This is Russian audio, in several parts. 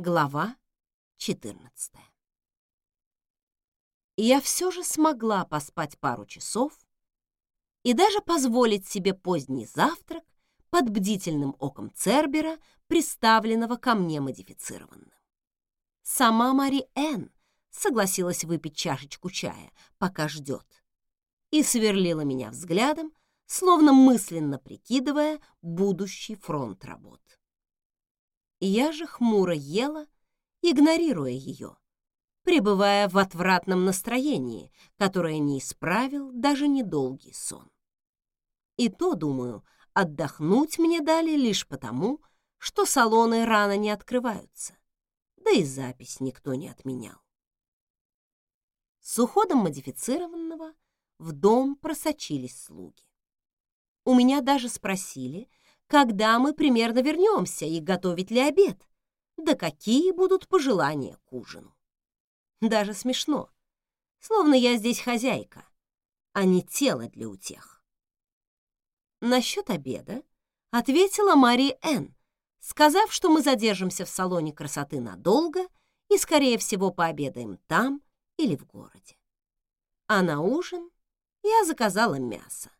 Глава 14 Я все же смогла поспать пару часов и даже позволить себе поздний завтрак под бдительным оком Цербера, приставленного ко мне модифицированным. Сама Мари Энн согласилась выпить чашечку чая, пока ждет, и сверлила меня взглядом, словно мысленно прикидывая будущий фронт работ. Я же хмуро ела, игнорируя ее, пребывая в отвратном настроении, которое не исправил даже недолгий сон. И то, думаю, отдохнуть мне дали лишь потому, что салоны рано не открываются, да и запись никто не отменял. С уходом модифицированного в дом просочились слуги. У меня даже спросили, когда мы примерно вернемся и готовить ли обед, да какие будут пожелания к ужину. Даже смешно, словно я здесь хозяйка, а не тело для утех. Насчет обеда ответила Мари Н, сказав, что мы задержимся в салоне красоты надолго и, скорее всего, пообедаем там или в городе. А на ужин я заказала мясо.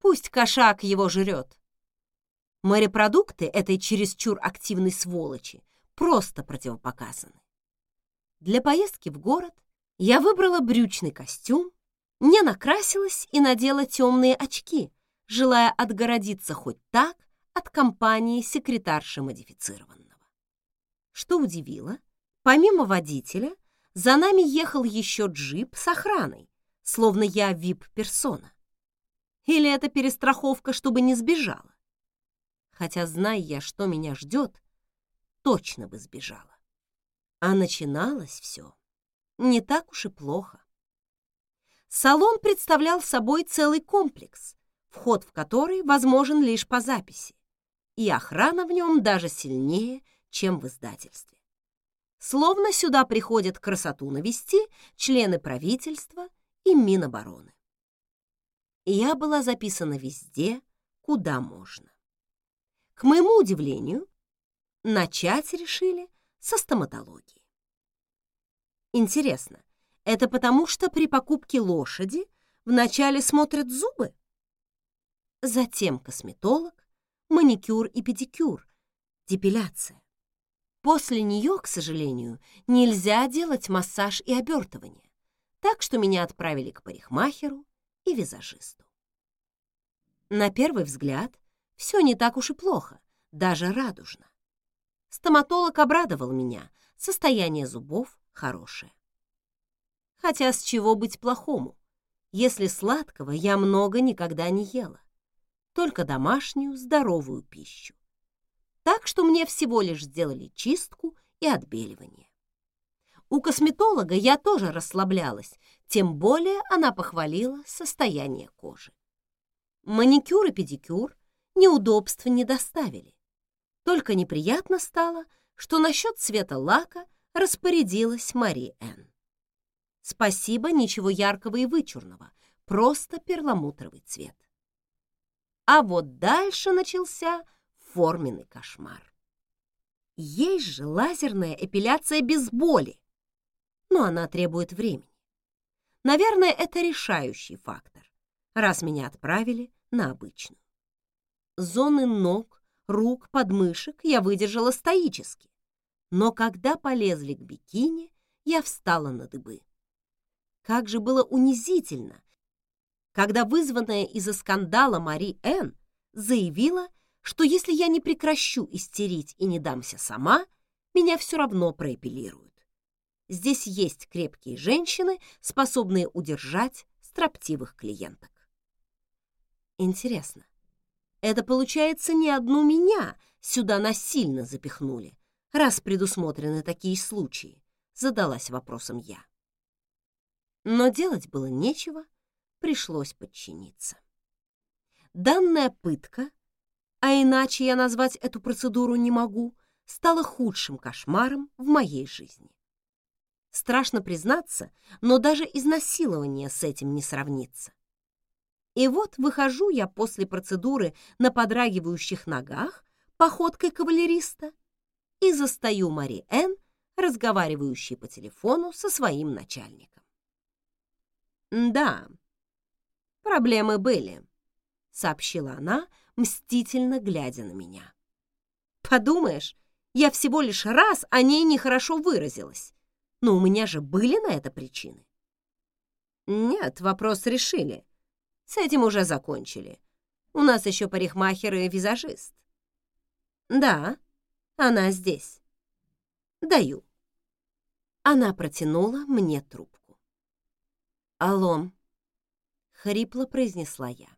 Пусть кошак его жрет, Морепродукты этой чересчур активной сволочи просто противопоказаны. Для поездки в город я выбрала брючный костюм, не накрасилась и надела темные очки, желая отгородиться хоть так от компании секретарши модифицированного. Что удивило, помимо водителя, за нами ехал еще джип с охраной, словно я вип-персона. Или это перестраховка, чтобы не сбежала? Хотя, зная я, что меня ждет, точно бы сбежала. А начиналось все не так уж и плохо. Салон представлял собой целый комплекс, вход в который возможен лишь по записи, и охрана в нем даже сильнее, чем в издательстве. Словно сюда приходят красоту навести члены правительства и Минобороны. Я была записана везде, куда можно. К моему удивлению, начать решили со стоматологии. Интересно, это потому что при покупке лошади вначале смотрят зубы? Затем косметолог, маникюр и педикюр, депиляция. После нее, к сожалению, нельзя делать массаж и обертывание, так что меня отправили к парикмахеру и визажисту. На первый взгляд все не так уж и плохо, даже радужно. Стоматолог обрадовал меня, состояние зубов хорошее. Хотя с чего быть плохому, если сладкого я много никогда не ела, только домашнюю здоровую пищу. Так что мне всего лишь сделали чистку и отбеливание. У косметолога я тоже расслаблялась, тем более она похвалила состояние кожи. Маникюр и педикюр неудобств не доставили. Только неприятно стало, что насчет цвета лака распорядилась Мари Энн. Спасибо, ничего яркого и вычурного, просто перламутровый цвет. А вот дальше начался форменный кошмар. Есть же лазерная эпиляция без боли, но она требует времени. Наверное, это решающий фактор, раз меня отправили на обычную зоны ног, рук, подмышек я выдержала стоически. Но когда полезли к бикини, я встала на дыбы. Как же было унизительно, когда вызванная из-за скандала Мари Н. заявила, что если я не прекращу истерить и не дамся сама, меня все равно проэпилируют. Здесь есть крепкие женщины, способные удержать строптивых клиенток. Интересно, это, получается, не одну меня сюда насильно запихнули, раз предусмотрены такие случаи, задалась вопросом я. Но делать было нечего, пришлось подчиниться. Данная пытка, а иначе я назвать эту процедуру не могу, стала худшим кошмаром в моей жизни. Страшно признаться, но даже изнасилование с этим не сравнится. И вот выхожу я после процедуры на подрагивающих ногах, походкой кавалериста, и застаю Мари разговаривающей по телефону со своим начальником. «Да, проблемы были», — сообщила она, мстительно глядя на меня. «Подумаешь, я всего лишь раз о ней нехорошо выразилась, но у меня же были на это причины». «Нет, вопрос решили. С этим уже закончили. У нас еще парикмахер и визажист». «Да, она здесь. Даю». Она протянула мне трубку. «Алло», — хрипло произнесла я.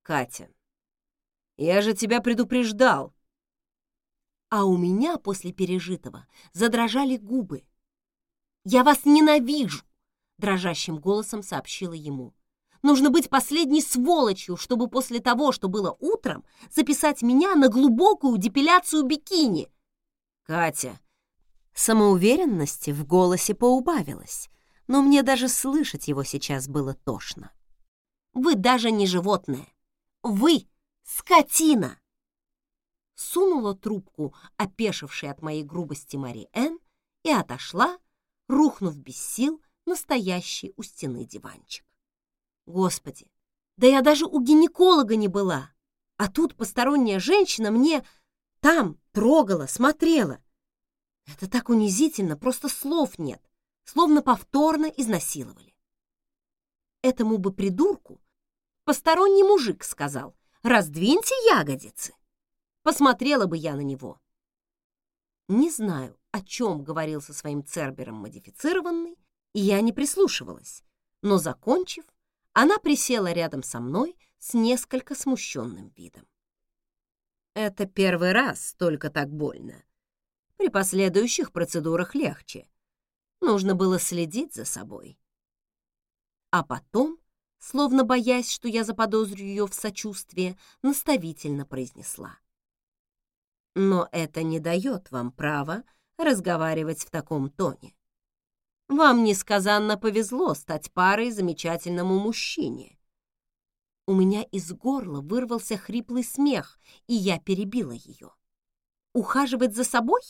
«Катя, я же тебя предупреждал!» А у меня после пережитого задрожали губы. «Я вас ненавижу!» — дрожащим голосом сообщила ему. «Нужно быть последней сволочью, чтобы после того, что было утром, записать меня на глубокую депиляцию бикини!» «Катя, Самоуверенности в голосе поубавилось, но мне даже слышать его сейчас было тошно. «Вы даже не животное! Вы скотина!» Сунула трубку, опешившей от моей грубости Мари Энн, и отошла, рухнув без сил настоящий у стены диванчик. Господи, да я даже у гинеколога не была, а тут посторонняя женщина мне там трогала, смотрела. Это так унизительно, просто слов нет, словно повторно изнасиловали. Этому бы придурку посторонний мужик сказал, раздвиньте ягодицы. Посмотрела бы я на него. Не знаю, о чем говорил со своим цербером модифицированный, и я не прислушивалась, но, закончив, она присела рядом со мной с несколько смущенным видом. «Это первый раз только так больно», при последующих процедурах легче. Нужно было следить за собой. А потом, словно боясь, что я заподозрю ее в сочувствии, наставительно произнесла. Но это не дает вам права разговаривать в таком тоне. Вам несказанно повезло стать парой замечательному мужчине. У меня из горла вырвался хриплый смех, и я перебила ее. Ухаживать за собой?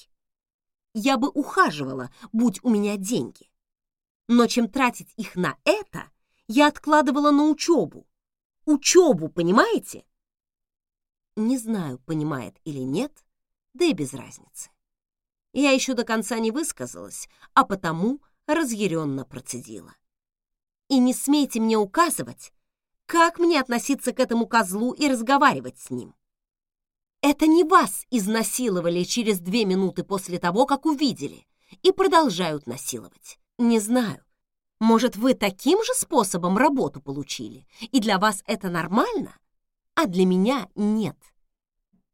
я бы ухаживала, будь у меня деньги. Но чем тратить их на это, я откладывала на учебу. Учебу, понимаете? Не знаю, понимает или нет, да и без разницы. Я еще до конца не высказалась, а потому разъяренно процедила. И не смейте мне указывать, как мне относиться к этому козлу и разговаривать с ним. Это не вас изнасиловали через две минуты после того, как увидели, и продолжают насиловать. Не знаю. Может, вы таким же способом работу получили, и для вас это нормально, а для меня нет.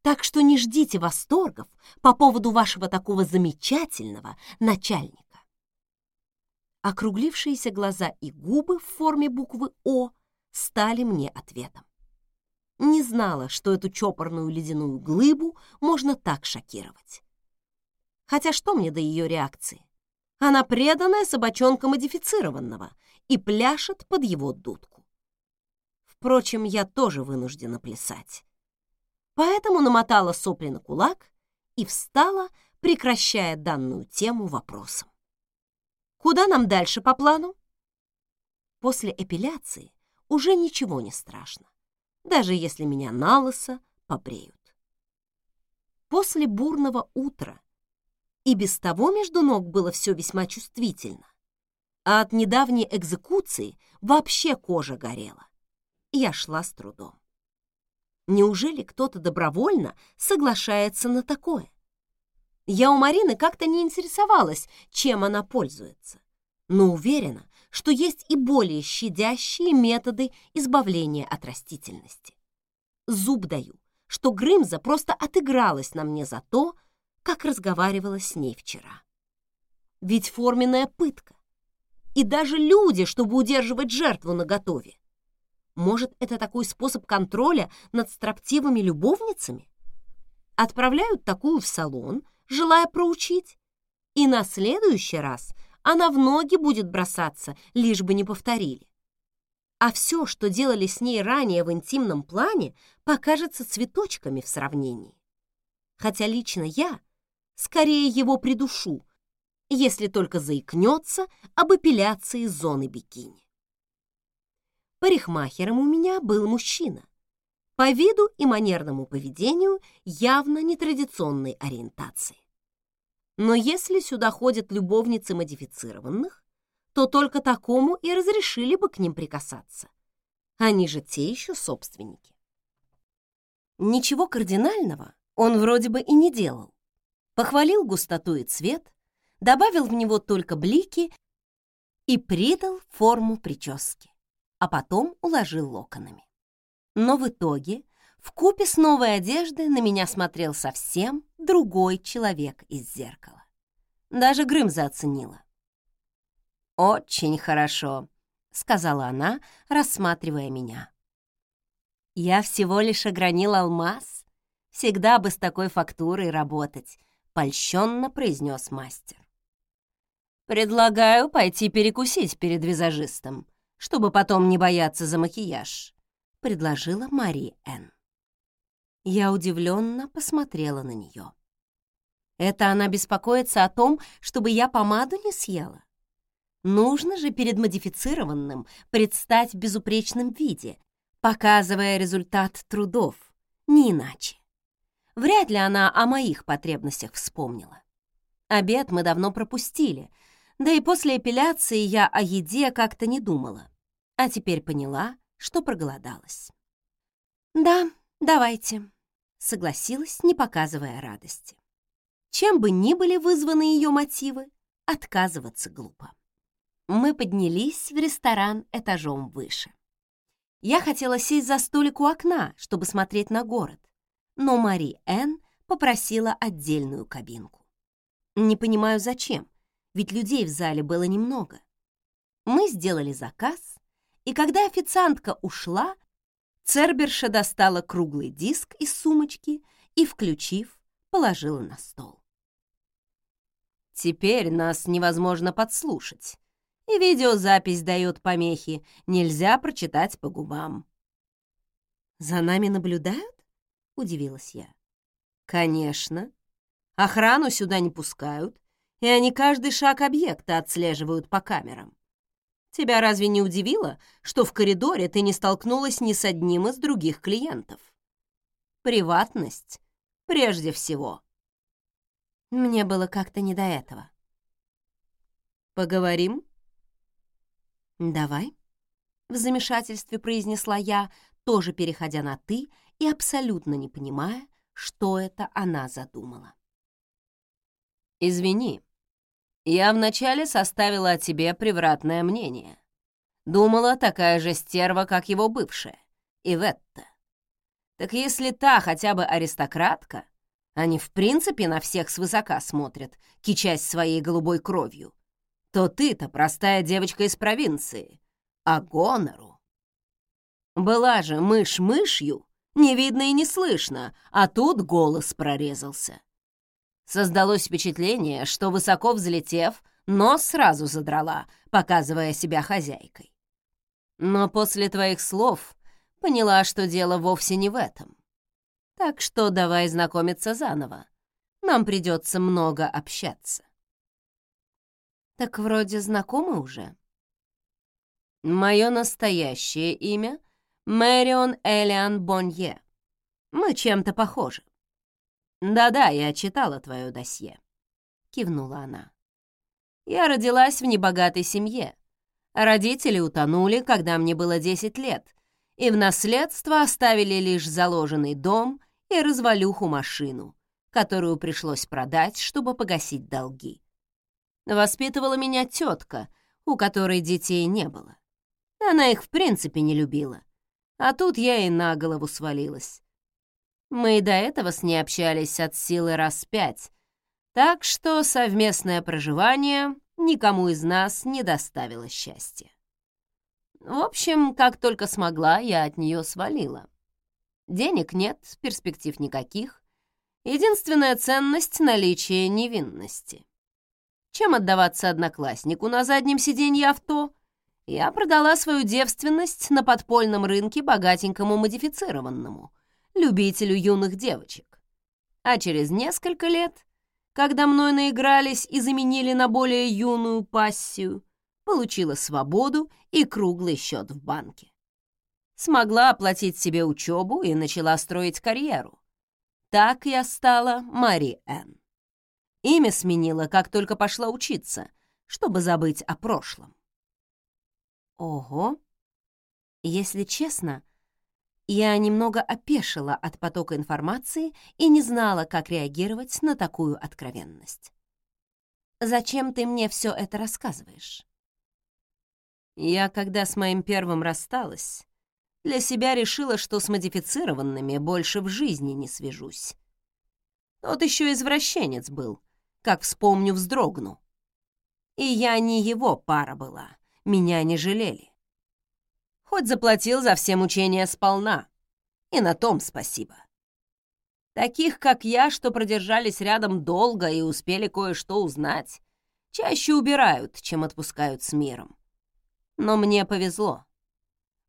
Так что не ждите восторгов по поводу вашего такого замечательного начальника. Округлившиеся глаза и губы в форме буквы «О» стали мне ответом не знала, что эту чопорную ледяную глыбу можно так шокировать. Хотя что мне до ее реакции? Она преданная собачонка модифицированного и пляшет под его дудку. Впрочем, я тоже вынуждена плясать. Поэтому намотала сопли на кулак и встала, прекращая данную тему вопросом. Куда нам дальше по плану? После эпиляции уже ничего не страшно даже если меня на лысо побреют. После бурного утра и без того между ног было все весьма чувствительно, а от недавней экзекуции вообще кожа горела. Я шла с трудом. Неужели кто-то добровольно соглашается на такое? Я у Марины как-то не интересовалась, чем она пользуется, но уверена, что есть и более щадящие методы избавления от растительности. Зуб даю, что Грымза просто отыгралась на мне за то, как разговаривала с ней вчера. Ведь форменная пытка. И даже люди, чтобы удерживать жертву наготове. Может, это такой способ контроля над строптивыми любовницами? Отправляют такую в салон, желая проучить, и на следующий раз она в ноги будет бросаться, лишь бы не повторили. А все, что делали с ней ранее в интимном плане, покажется цветочками в сравнении. Хотя лично я скорее его придушу, если только заикнется об эпиляции зоны бикини. Парикмахером у меня был мужчина, по виду и манерному поведению явно нетрадиционной ориентации. Но если сюда ходят любовницы модифицированных, то только такому и разрешили бы к ним прикасаться. Они же те еще собственники. Ничего кардинального он вроде бы и не делал. Похвалил густоту и цвет, добавил в него только блики и придал форму прически, а потом уложил локонами. Но в итоге в купе с новой одеждой на меня смотрел совсем другой человек из зеркала. Даже Грымза оценила. «Очень хорошо», — сказала она, рассматривая меня. «Я всего лишь огранил алмаз. Всегда бы с такой фактурой работать», — польщенно произнес мастер. «Предлагаю пойти перекусить перед визажистом, чтобы потом не бояться за макияж», — предложила Мари Энн. Я удивленно посмотрела на нее. Это она беспокоится о том, чтобы я помаду не съела? Нужно же перед модифицированным предстать в безупречном виде, показывая результат трудов, не иначе. Вряд ли она о моих потребностях вспомнила. Обед мы давно пропустили, да и после эпиляции я о еде как-то не думала, а теперь поняла, что проголодалась. «Да, давайте», — согласилась, не показывая радости. Чем бы ни были вызваны ее мотивы, отказываться глупо. Мы поднялись в ресторан этажом выше. Я хотела сесть за столик у окна, чтобы смотреть на город, но Мари Энн попросила отдельную кабинку. Не понимаю, зачем, ведь людей в зале было немного. Мы сделали заказ, и когда официантка ушла, Церберша достала круглый диск из сумочки и, включив, положила на стол. Теперь нас невозможно подслушать, и видеозапись дает помехи, нельзя прочитать по губам. «За нами наблюдают?» — удивилась я. «Конечно. Охрану сюда не пускают, и они каждый шаг объекта отслеживают по камерам. Тебя разве не удивило, что в коридоре ты не столкнулась ни с одним из других клиентов? Приватность прежде всего. Мне было как-то не до этого. Поговорим? Давай, в замешательстве произнесла я, тоже переходя на «ты» и абсолютно не понимая, что это она задумала. «Извини, я вначале составила о тебе превратное мнение. Думала, такая же стерва, как его бывшая, Иветта. Так если та хотя бы аристократка, они в принципе на всех свысока смотрят, кичась своей голубой кровью, то ты-то простая девочка из провинции, а гонору. Была же мышь мышью, не видно и не слышно, а тут голос прорезался. Создалось впечатление, что, высоко взлетев, нос сразу задрала, показывая себя хозяйкой. Но после твоих слов поняла, что дело вовсе не в этом. Так что давай знакомиться заново. Нам придется много общаться. Так вроде знакомы уже. Мое настоящее имя — Мэрион Элиан Бонье. Мы чем-то похожи. «Да-да, я читала твое досье», — кивнула она. «Я родилась в небогатой семье. Родители утонули, когда мне было 10 лет, и в наследство оставили лишь заложенный дом и развалюху машину, которую пришлось продать, чтобы погасить долги. Воспитывала меня тетка, у которой детей не было. Она их в принципе не любила. А тут я и на голову свалилась. Мы и до этого с ней общались от силы раз пять, так что совместное проживание никому из нас не доставило счастья. В общем, как только смогла, я от нее свалила. Денег нет, перспектив никаких. Единственная ценность — наличие невинности. Чем отдаваться однокласснику на заднем сиденье авто? Я продала свою девственность на подпольном рынке богатенькому модифицированному — любителю юных девочек. А через несколько лет, когда мной наигрались и заменили на более юную пассию, получила свободу и круглый счет в банке. Смогла оплатить себе учебу и начала строить карьеру. Так я стала Мари Энн. Имя сменила, как только пошла учиться, чтобы забыть о прошлом. Ого! Если честно, я немного опешила от потока информации и не знала, как реагировать на такую откровенность. «Зачем ты мне все это рассказываешь?» Я, когда с моим первым рассталась, для себя решила, что с модифицированными больше в жизни не свяжусь. Тот еще извращенец был, как вспомню, вздрогну. И я не его пара была, меня не жалели. Хоть заплатил за все мучения сполна, и на том спасибо. Таких, как я, что продержались рядом долго и успели кое-что узнать, чаще убирают, чем отпускают с миром. Но мне повезло.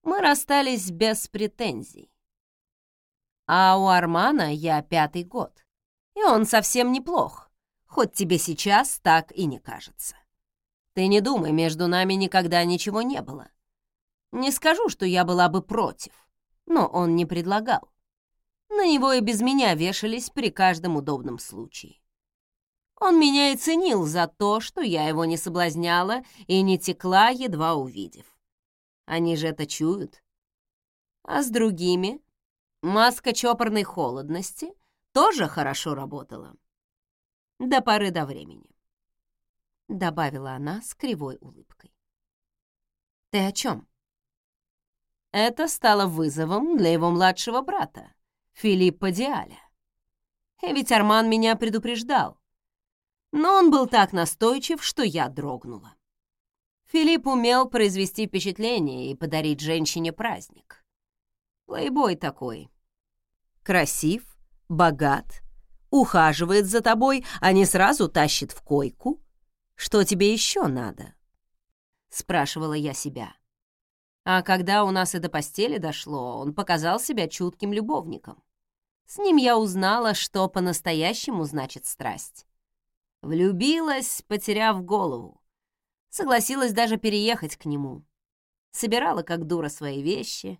Мы расстались без претензий. А у Армана я пятый год, и он совсем неплох, хоть тебе сейчас так и не кажется. Ты не думай, между нами никогда ничего не было. Не скажу, что я была бы против, но он не предлагал. На него и без меня вешались при каждом удобном случае. Он меня и ценил за то, что я его не соблазняла и не текла, едва увидев. Они же это чуют. А с другими маска чопорной холодности тоже хорошо работала. До поры до времени. Добавила она с кривой улыбкой. Ты о чем? Это стало вызовом для его младшего брата, Филиппа Диаля. И ведь Арман меня предупреждал. Но он был так настойчив, что я дрогнула. Филипп умел произвести впечатление и подарить женщине праздник. Плейбой такой. Красив, богат, ухаживает за тобой, а не сразу тащит в койку. Что тебе еще надо? Спрашивала я себя. А когда у нас и до постели дошло, он показал себя чутким любовником. С ним я узнала, что по-настоящему значит страсть. Влюбилась, потеряв голову. Согласилась даже переехать к нему. Собирала как дура свои вещи.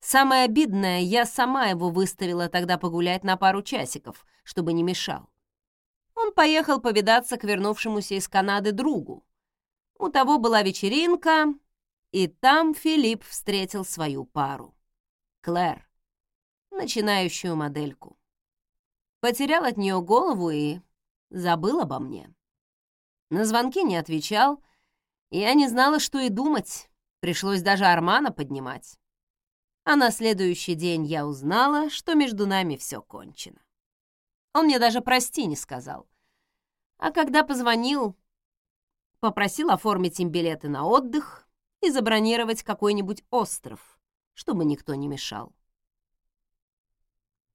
Самое обидное, я сама его выставила тогда погулять на пару часиков, чтобы не мешал. Он поехал повидаться к вернувшемуся из Канады другу. У того была вечеринка, и там Филипп встретил свою пару. Клэр, начинающую модельку. Потерял от нее голову и забыл обо мне. На звонки не отвечал, и я не знала, что и думать. Пришлось даже Армана поднимать. А на следующий день я узнала, что между нами все кончено. Он мне даже прости не сказал. А когда позвонил, попросил оформить им билеты на отдых и забронировать какой-нибудь остров, чтобы никто не мешал.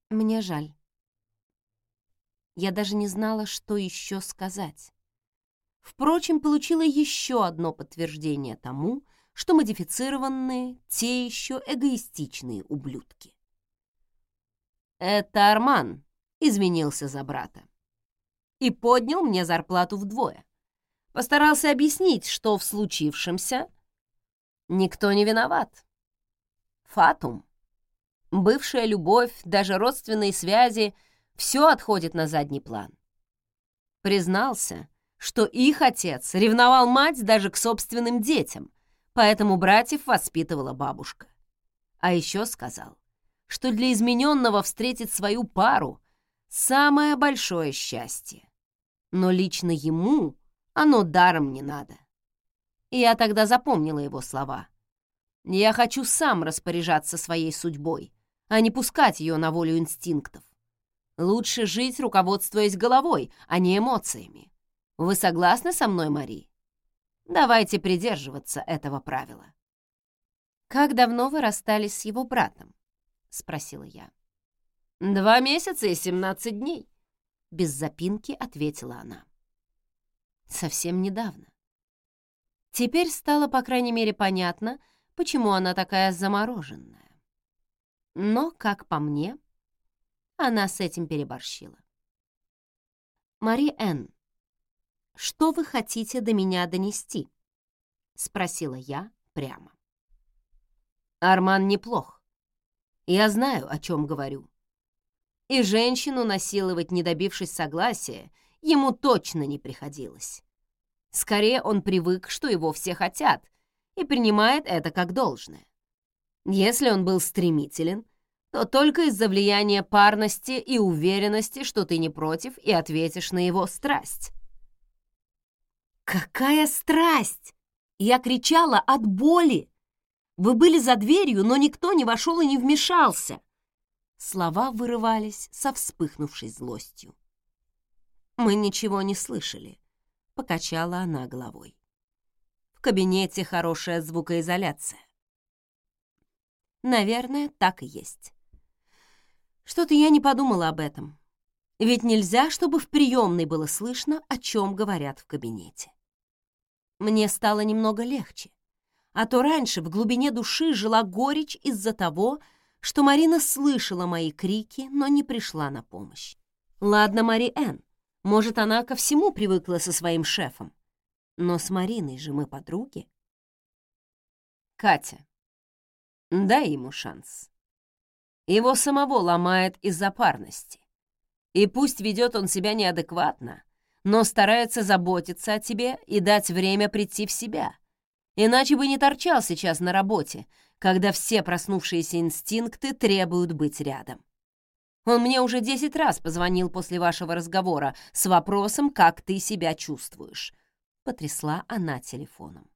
Мне жаль. Я даже не знала, что еще сказать. Впрочем, получила еще одно подтверждение тому, что модифицированные — те еще эгоистичные ублюдки. «Это Арман», — извинился за брата. И поднял мне зарплату вдвое. Постарался объяснить, что в случившемся никто не виноват. Фатум. Бывшая любовь, даже родственные связи — все отходит на задний план. Признался, что их отец ревновал мать даже к собственным детям, поэтому братьев воспитывала бабушка. А еще сказал, что для измененного встретить свою пару — самое большое счастье. Но лично ему оно даром не надо. И я тогда запомнила его слова. «Я хочу сам распоряжаться своей судьбой, а не пускать ее на волю инстинктов. Лучше жить, руководствуясь головой, а не эмоциями. Вы согласны со мной, Мари? Давайте придерживаться этого правила. «Как давно вы расстались с его братом?» — спросила я. «Два месяца и семнадцать дней», — без запинки ответила она. «Совсем недавно». Теперь стало, по крайней мере, понятно, почему она такая замороженная. Но, как по мне, она с этим переборщила. «Мари Энн, что вы хотите до меня донести?» — спросила я прямо. «Арман неплох. Я знаю, о чем говорю. И женщину насиловать, не добившись согласия, ему точно не приходилось. Скорее, он привык, что его все хотят, и принимает это как должное. Если он был стремителен, то только из-за влияния парности и уверенности, что ты не против и ответишь на его страсть. «Какая страсть!» Я кричала от боли. Вы были за дверью, но никто не вошел и не вмешался. Слова вырывались со вспыхнувшей злостью. Мы ничего не слышали, покачала она головой. В кабинете хорошая звукоизоляция. Наверное, так и есть. Что-то я не подумала об этом. Ведь нельзя, чтобы в приемной было слышно, о чем говорят в кабинете. Мне стало немного легче. А то раньше в глубине души жила горечь из-за того, что Марина слышала мои крики, но не пришла на помощь. Ладно, Мари может, она ко всему привыкла со своим шефом. Но с Мариной же мы подруги. Катя, дай ему шанс. Его самого ломает из-за парности. И пусть ведет он себя неадекватно, но старается заботиться о тебе и дать время прийти в себя. Иначе бы не торчал сейчас на работе, когда все проснувшиеся инстинкты требуют быть рядом. Он мне уже десять раз позвонил после вашего разговора с вопросом, как ты себя чувствуешь. Потрясла она телефоном.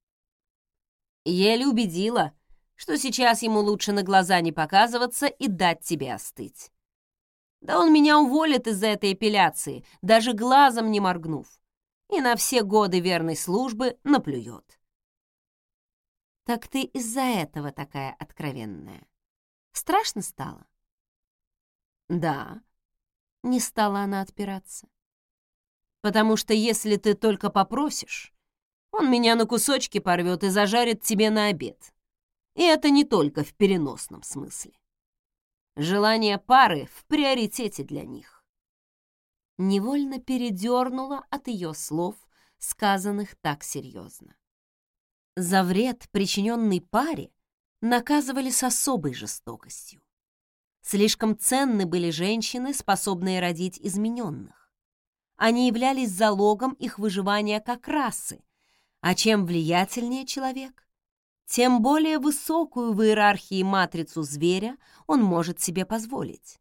Еле убедила, что сейчас ему лучше на глаза не показываться и дать тебе остыть. Да он меня уволит из-за этой эпиляции, даже глазом не моргнув. И на все годы верной службы наплюет. Так ты из-за этого такая откровенная. Страшно стало? Да. Не стала она отпираться. Потому что если ты только попросишь, он меня на кусочки порвет и зажарит тебе на обед. И это не только в переносном смысле. Желание пары в приоритете для них. Невольно передернула от ее слов, сказанных так серьезно. За вред, причиненный паре, наказывали с особой жестокостью. Слишком ценны были женщины, способные родить измененных. Они являлись залогом их выживания как расы, а чем влиятельнее человек, тем более высокую в иерархии матрицу зверя он может себе позволить.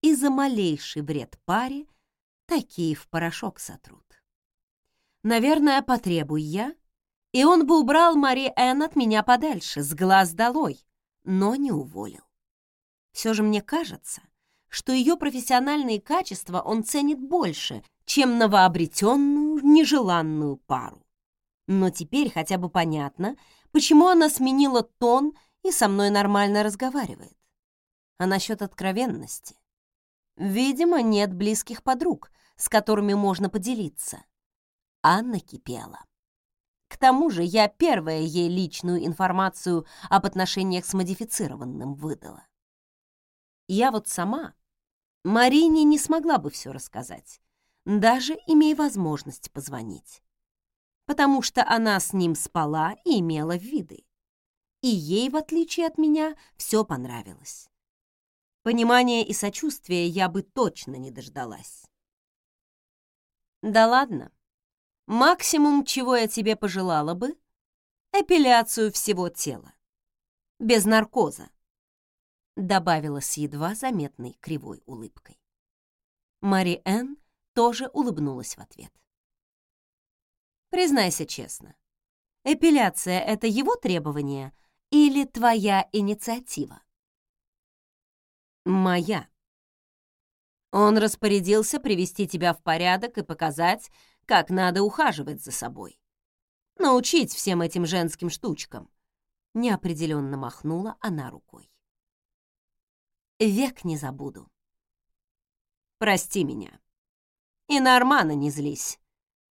И за малейший вред паре такие в порошок сотрут. Наверное, потребуй я, и он бы убрал Мари Энн от меня подальше, с глаз долой, но не уволил. Все же мне кажется, что ее профессиональные качества он ценит больше, чем новообретенную нежеланную пару. Но теперь хотя бы понятно, почему она сменила тон и со мной нормально разговаривает. А насчет откровенности? Видимо, нет близких подруг, с которыми можно поделиться. Анна кипела. К тому же я первая ей личную информацию об отношениях с модифицированным выдала. Я вот сама Марине не смогла бы все рассказать, даже имея возможность позвонить потому что она с ним спала и имела виды. И ей, в отличие от меня, все понравилось. Понимания и сочувствия я бы точно не дождалась. Да ладно. Максимум, чего я тебе пожелала бы, эпиляцию всего тела. Без наркоза. Добавила с едва заметной кривой улыбкой. Мари Энн тоже улыбнулась в ответ. Признайся честно, эпиляция — это его требование или твоя инициатива? Моя. Он распорядился привести тебя в порядок и показать, как надо ухаживать за собой. Научить всем этим женским штучкам. Неопределенно махнула она рукой. Век не забуду. Прости меня. И на Армана не злись.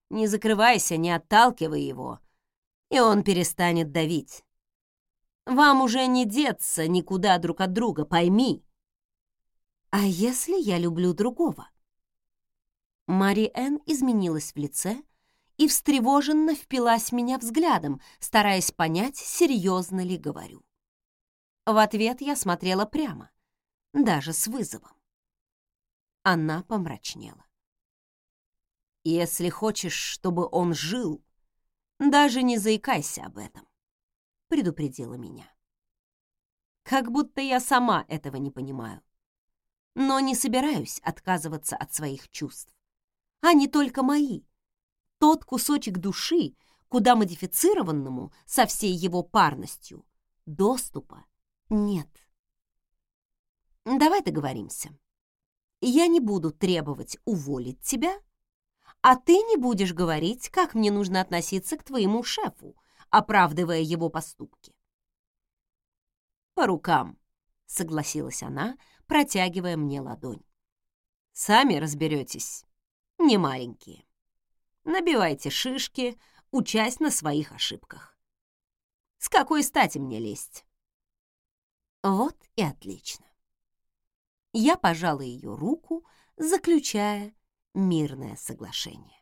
Не закрывайся, не отталкивай его, и он перестанет давить. Вам уже не деться никуда друг от друга, пойми. А если я люблю другого? Мари Энн изменилась в лице и встревоженно впилась меня взглядом, стараясь понять, серьезно ли говорю. В ответ я смотрела прямо, даже с вызовом. Она помрачнела. «Если хочешь, чтобы он жил, даже не заикайся об этом», — предупредила меня. Как будто я сама этого не понимаю. Но не собираюсь отказываться от своих чувств. Они только мои. Тот кусочек души, куда модифицированному со всей его парностью доступа нет. Давай договоримся. Я не буду требовать уволить тебя, а ты не будешь говорить, как мне нужно относиться к твоему шефу, оправдывая его поступки. По рукам, согласилась она, протягивая мне ладонь. Сами разберетесь, не маленькие. Набивайте шишки, учась на своих ошибках. С какой стати мне лезть? Вот и отлично. Я пожала ее руку, заключая мирное соглашение.